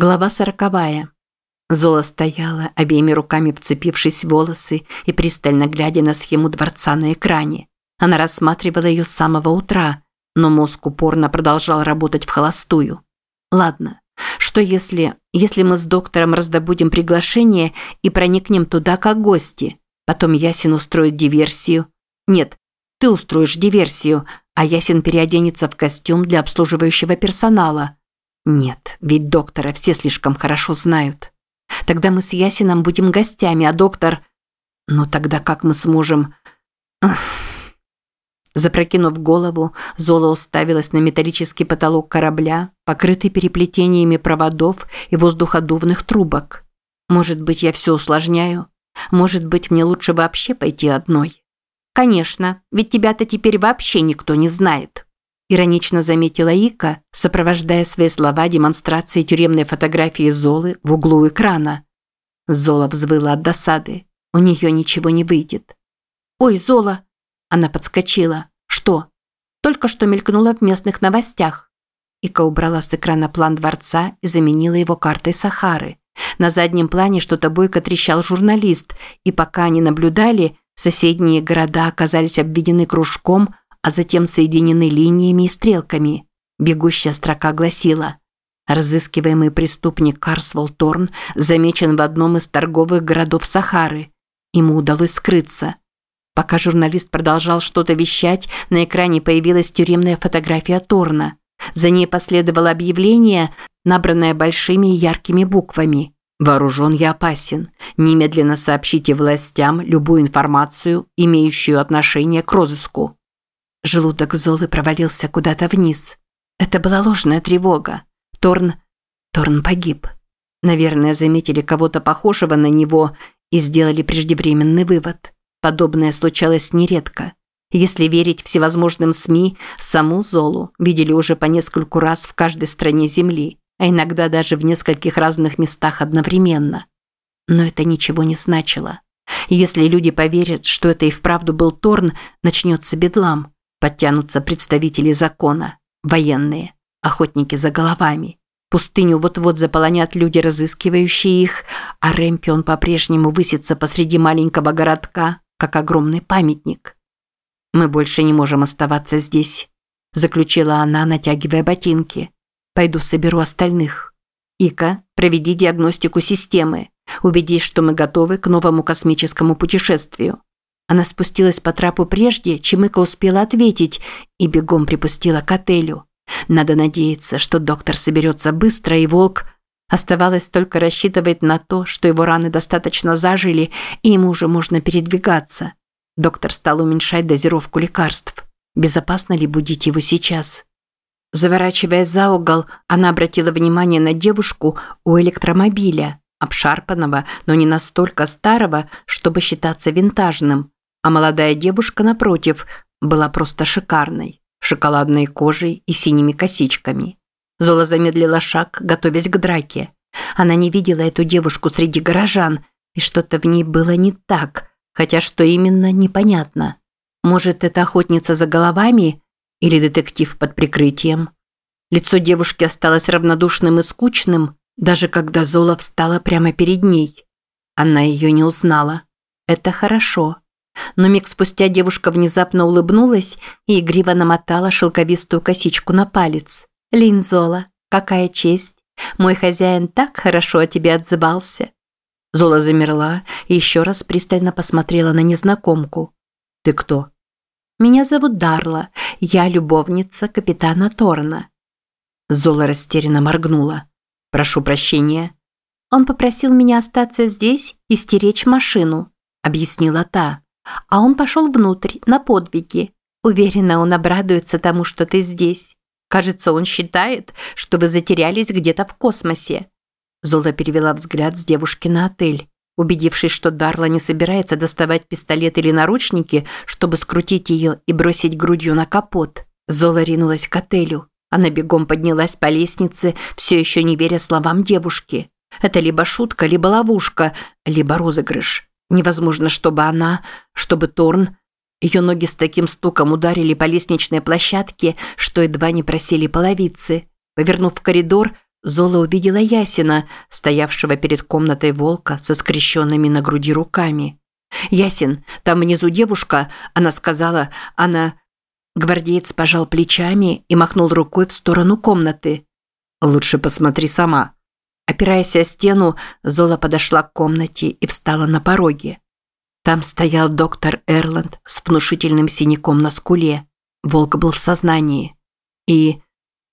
Глава сороковая. Зола стояла, обеими руками вцепившись в волосы и пристально глядя на схему дворца на экране. Она рассматривала ее с самого утра, но мозг упорно продолжал работать в холостую. Ладно, что если, если мы с доктором раздобудем приглашение и проникнем туда как гости? Потом Ясин устроит диверсию. Нет, ты устроишь диверсию, а Ясин переоденется в костюм для обслуживающего персонала – нет, ведь доктора все слишком хорошо знают. Тогда мы с Ясином будем гостями, а доктор... Но тогда как мы сможем... Запрокинув голову, Зола уставилась на металлический потолок корабля, покрытый переплетениями проводов и воздуходувных трубок. Может быть, я все усложняю? Может быть, мне лучше вообще пойти одной? Конечно, ведь тебя-то теперь вообще никто не знает иронично заметила Ика, сопровождая свои слова демонстрацией тюремной фотографии Золы в углу экрана. Зола взвыла от досады. У нее ничего не выйдет. «Ой, Зола!» Она подскочила. «Что?» «Только что мелькнула в местных новостях». Ика убрала с экрана план дворца и заменила его картой Сахары. На заднем плане что-то бойко трещал журналист, и пока они наблюдали, соседние города оказались обведены кружком, а затем соединены линиями и стрелками. Бегущая строка гласила «Разыскиваемый преступник Карсвол Торн замечен в одном из торговых городов Сахары. Ему удалось скрыться». Пока журналист продолжал что-то вещать, на экране появилась тюремная фотография Торна. За ней последовало объявление, набранное большими и яркими буквами. «Вооружен я опасен. Немедленно сообщите властям любую информацию, имеющую отношение к розыску». Желудок Золы провалился куда-то вниз. Это была ложная тревога. Торн... Торн погиб. Наверное, заметили кого-то похожего на него и сделали преждевременный вывод. Подобное случалось нередко. Если верить всевозможным СМИ, саму Золу видели уже по нескольку раз в каждой стране Земли, а иногда даже в нескольких разных местах одновременно. Но это ничего не значило. Если люди поверят, что это и вправду был Торн, начнется бедлам. Подтянутся представители закона, военные, охотники за головами. Пустыню вот-вот заполонят люди, разыскивающие их, а Рэмпион по-прежнему высится посреди маленького городка, как огромный памятник. «Мы больше не можем оставаться здесь», – заключила она, натягивая ботинки. «Пойду соберу остальных. Ика, проведи диагностику системы. Убедись, что мы готовы к новому космическому путешествию. Она спустилась по трапу прежде, чем Ика успела ответить, и бегом припустила к отелю. Надо надеяться, что доктор соберется быстро, и волк... Оставалось только рассчитывать на то, что его раны достаточно зажили, и ему уже можно передвигаться. Доктор стал уменьшать дозировку лекарств. Безопасно ли будить его сейчас? Заворачивая за угол, она обратила внимание на девушку у электромобиля, обшарпанного, но не настолько старого, чтобы считаться винтажным а молодая девушка, напротив, была просто шикарной, шоколадной кожей и синими косичками. Зола замедлила шаг, готовясь к драке. Она не видела эту девушку среди горожан, и что-то в ней было не так, хотя что именно, непонятно. Может, это охотница за головами или детектив под прикрытием? Лицо девушки осталось равнодушным и скучным, даже когда Зола встала прямо перед ней. Она ее не узнала. Это хорошо. Но миг спустя девушка внезапно улыбнулась и игриво намотала шелковистую косичку на палец. «Линзола, какая честь! Мой хозяин так хорошо о тебе отзывался!» Зола замерла и еще раз пристально посмотрела на незнакомку. «Ты кто?» «Меня зовут Дарла. Я любовница капитана Торна». Зола растерянно моргнула. «Прошу прощения». «Он попросил меня остаться здесь и стеречь машину», – объяснила та. А он пошел внутрь, на подвиги. Уверена, он обрадуется тому, что ты здесь. Кажется, он считает, что вы затерялись где-то в космосе. Зола перевела взгляд с девушки на отель. Убедившись, что Дарла не собирается доставать пистолет или наручники, чтобы скрутить ее и бросить грудью на капот, Зола ринулась к отелю. Она бегом поднялась по лестнице, все еще не веря словам девушки. Это либо шутка, либо ловушка, либо розыгрыш. Невозможно, чтобы она, чтобы Торн... Ее ноги с таким стуком ударили по лестничной площадке, что едва не просели половицы. Повернув в коридор, Зола увидела Ясина, стоявшего перед комнатой волка со скрещенными на груди руками. «Ясин, там внизу девушка, она сказала, она...» Гвардеец пожал плечами и махнул рукой в сторону комнаты. «Лучше посмотри сама». Опираясь о стену, Зола подошла к комнате и встала на пороге. Там стоял доктор Эрланд с внушительным синяком на скуле. Волк был в сознании. И...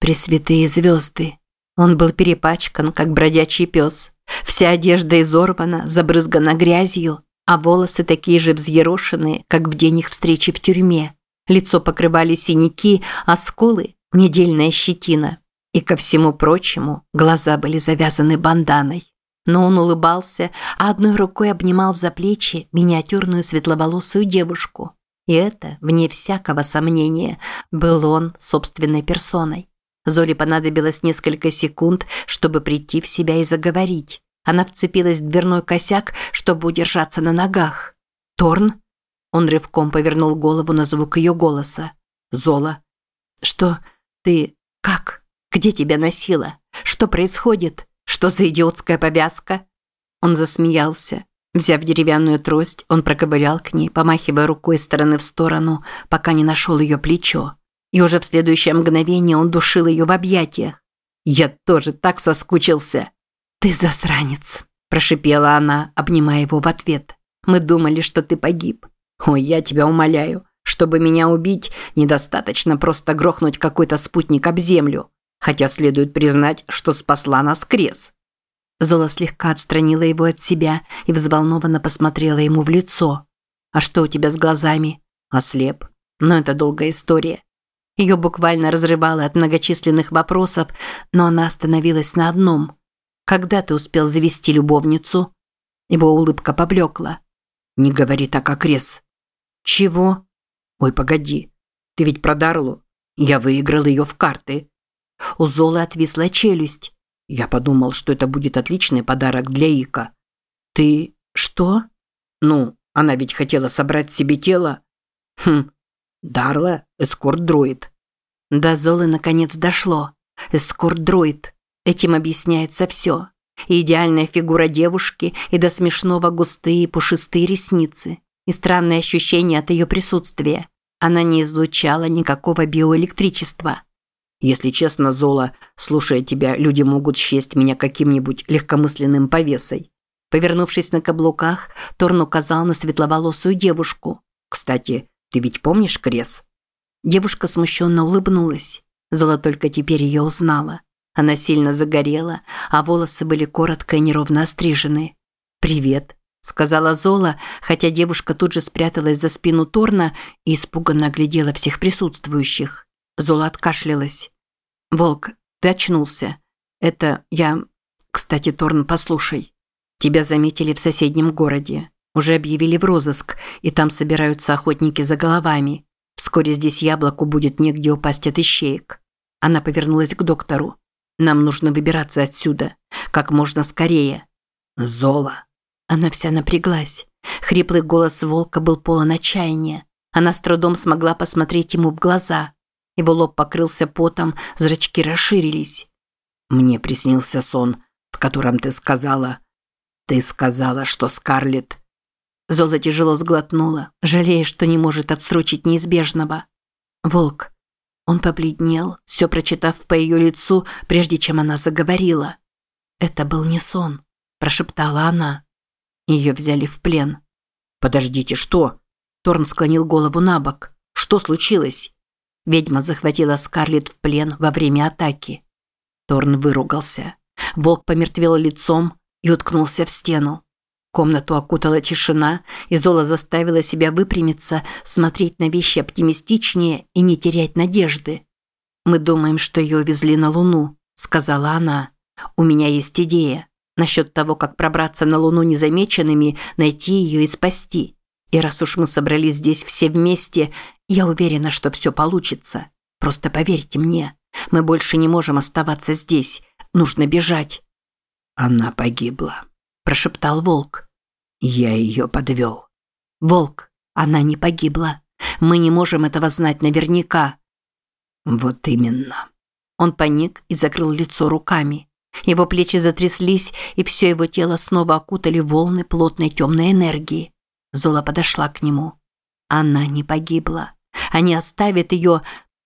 Пресвятые звезды. Он был перепачкан, как бродячий пес. Вся одежда изорвана, забрызгана грязью, а волосы такие же взъерошенные, как в день их встречи в тюрьме. Лицо покрывали синяки, а скулы – недельная щетина. И ко всему прочему, глаза были завязаны банданой. Но он улыбался, а одной рукой обнимал за плечи миниатюрную светловолосую девушку. И это, вне всякого сомнения, был он собственной персоной. Золе понадобилось несколько секунд, чтобы прийти в себя и заговорить. Она вцепилась в дверной косяк, чтобы удержаться на ногах. «Торн?» Он рывком повернул голову на звук ее голоса. «Зола?» «Что? Ты... Как? Где тебя носило? Что происходит? Что за идиотская повязка?» Он засмеялся. Взяв деревянную трость, он проковырял к ней, помахивая рукой из стороны в сторону, пока не нашел ее плечо. И уже в следующее мгновение он душил ее в объятиях. «Я тоже так соскучился!» «Ты засранец!» – прошипела она, обнимая его в ответ. «Мы думали, что ты погиб. Ой, я тебя умоляю. Чтобы меня убить, недостаточно просто грохнуть какой-то спутник об землю. Хотя следует признать, что спасла нас Крес. Зола слегка отстранила его от себя и взволнованно посмотрела ему в лицо. «А что у тебя с глазами?» «Ослеп. Но это долгая история». Ее буквально разрывало от многочисленных вопросов, но она остановилась на одном. «Когда ты успел завести любовницу?» Его улыбка поблекла. «Не говори так, о Крес». «Чего?» «Ой, погоди. Ты ведь про Дарлу? Я выиграл ее в карты». У Золы отвисла челюсть. Я подумал, что это будет отличный подарок для Ика. Ты что? Ну, она ведь хотела собрать себе тело. Хм. Дарла – эскорт-дроид. До Золы наконец дошло. Эскорт-дроид. Этим объясняется все. И идеальная фигура девушки, и до смешного густые пушистые ресницы, и странное ощущение от ее присутствия. Она не излучала никакого биоэлектричества. Если честно, Зола, слушая тебя, люди могут счесть меня каким-нибудь легкомысленным повесой. Повернувшись на каблуках, Торн указал на светловолосую девушку. Кстати, ты ведь помнишь Крес? Девушка смущенно улыбнулась. Зола только теперь ее узнала. Она сильно загорела, а волосы были коротко и неровно острижены. «Привет», – сказала Зола, хотя девушка тут же спряталась за спину Торна и испуганно оглядела всех присутствующих. Зола откашлялась. «Волк, ты очнулся. Это я... Кстати, Торн, послушай. Тебя заметили в соседнем городе. Уже объявили в розыск, и там собираются охотники за головами. Вскоре здесь яблоку будет негде упасть от ищеек». Она повернулась к доктору. «Нам нужно выбираться отсюда. Как можно скорее». «Зола». Она вся напряглась. Хриплый голос волка был полон отчаяния. Она с трудом смогла посмотреть ему в глаза. Его лоб покрылся потом, зрачки расширились. «Мне приснился сон, в котором ты сказала... Ты сказала, что Скарлетт...» Зола тяжело сглотнула, жалея, что не может отсрочить неизбежного. «Волк». Он побледнел, все прочитав по ее лицу, прежде чем она заговорила. «Это был не сон», – прошептала она. Ее взяли в плен. «Подождите, что?» Торн склонил голову на бок. «Что случилось?» Ведьма захватила Скарлетт в плен во время атаки. Торн выругался. Волк помертвел лицом и уткнулся в стену. Комнату окутала тишина, и Зола заставила себя выпрямиться, смотреть на вещи оптимистичнее и не терять надежды. «Мы думаем, что ее увезли на Луну», – сказала она. «У меня есть идея насчет того, как пробраться на Луну незамеченными, найти ее и спасти. И раз уж мы собрались здесь все вместе, я уверена, что все получится. Просто поверьте мне, мы больше не можем оставаться здесь. Нужно бежать». «Она погибла», – прошептал Волк. «Я ее подвел». «Волк, она не погибла. Мы не можем этого знать наверняка». «Вот именно». Он паник и закрыл лицо руками. Его плечи затряслись, и все его тело снова окутали волны плотной темной энергии. Зола подошла к нему. Она не погибла. Они оставят ее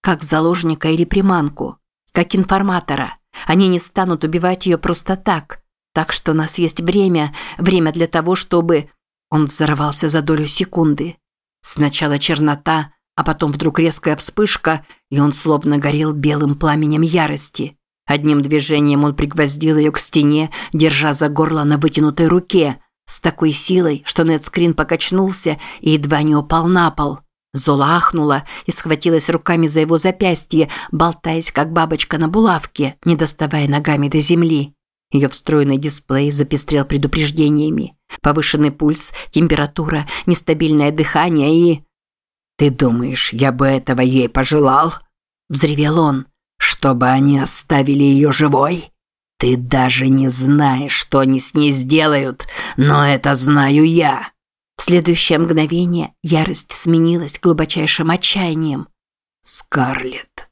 как заложника или приманку, как информатора. Они не станут убивать ее просто так. Так что у нас есть время, время для того, чтобы... Он взорвался за долю секунды. Сначала чернота, а потом вдруг резкая вспышка, и он словно горел белым пламенем ярости. Одним движением он пригвоздил ее к стене, держа за горло на вытянутой руке, с такой силой, что Нетскрин покачнулся и едва не упал на пол. Зола ахнула и схватилась руками за его запястье, болтаясь, как бабочка на булавке, не доставая ногами до земли. Ее встроенный дисплей запестрел предупреждениями. Повышенный пульс, температура, нестабильное дыхание и... «Ты думаешь, я бы этого ей пожелал?» – взревел он чтобы они оставили ее живой? Ты даже не знаешь, что они с ней сделают, но это знаю я. В следующее мгновение ярость сменилась глубочайшим отчаянием. Скарлетт.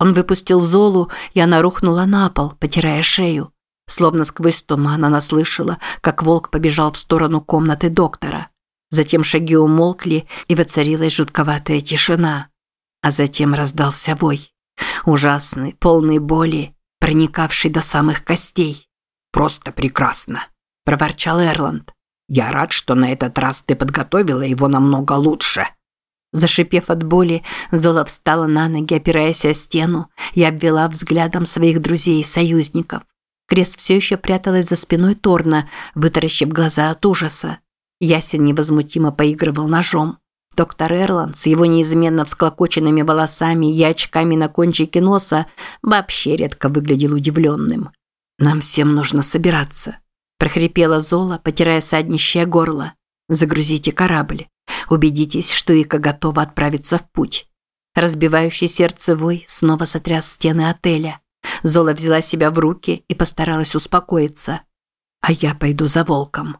Он выпустил Золу, и она рухнула на пол, потирая шею. Словно сквозь туман она слышала, как волк побежал в сторону комнаты доктора. Затем шаги умолкли, и воцарилась жутковатая тишина. А затем раздался вой. Ужасный, полный боли, проникавший до самых костей. «Просто прекрасно», – проворчал Эрланд. «Я рад, что на этот раз ты подготовила его намного лучше». Зашипев от боли, Зола встала на ноги, опираясь о стену, и обвела взглядом своих друзей и союзников. Крест все еще пряталась за спиной Торна, вытаращив глаза от ужаса. Ясен невозмутимо поигрывал ножом. Доктор Эрланд с его неизменно всклокоченными волосами и очками на кончике носа вообще редко выглядел удивленным. «Нам всем нужно собираться», – прохрипела Зола, потирая саднищее горло. «Загрузите корабль. Убедитесь, что Ика готова отправиться в путь». Разбивающий сердце вой снова сотряс стены отеля. Зола взяла себя в руки и постаралась успокоиться. «А я пойду за волком».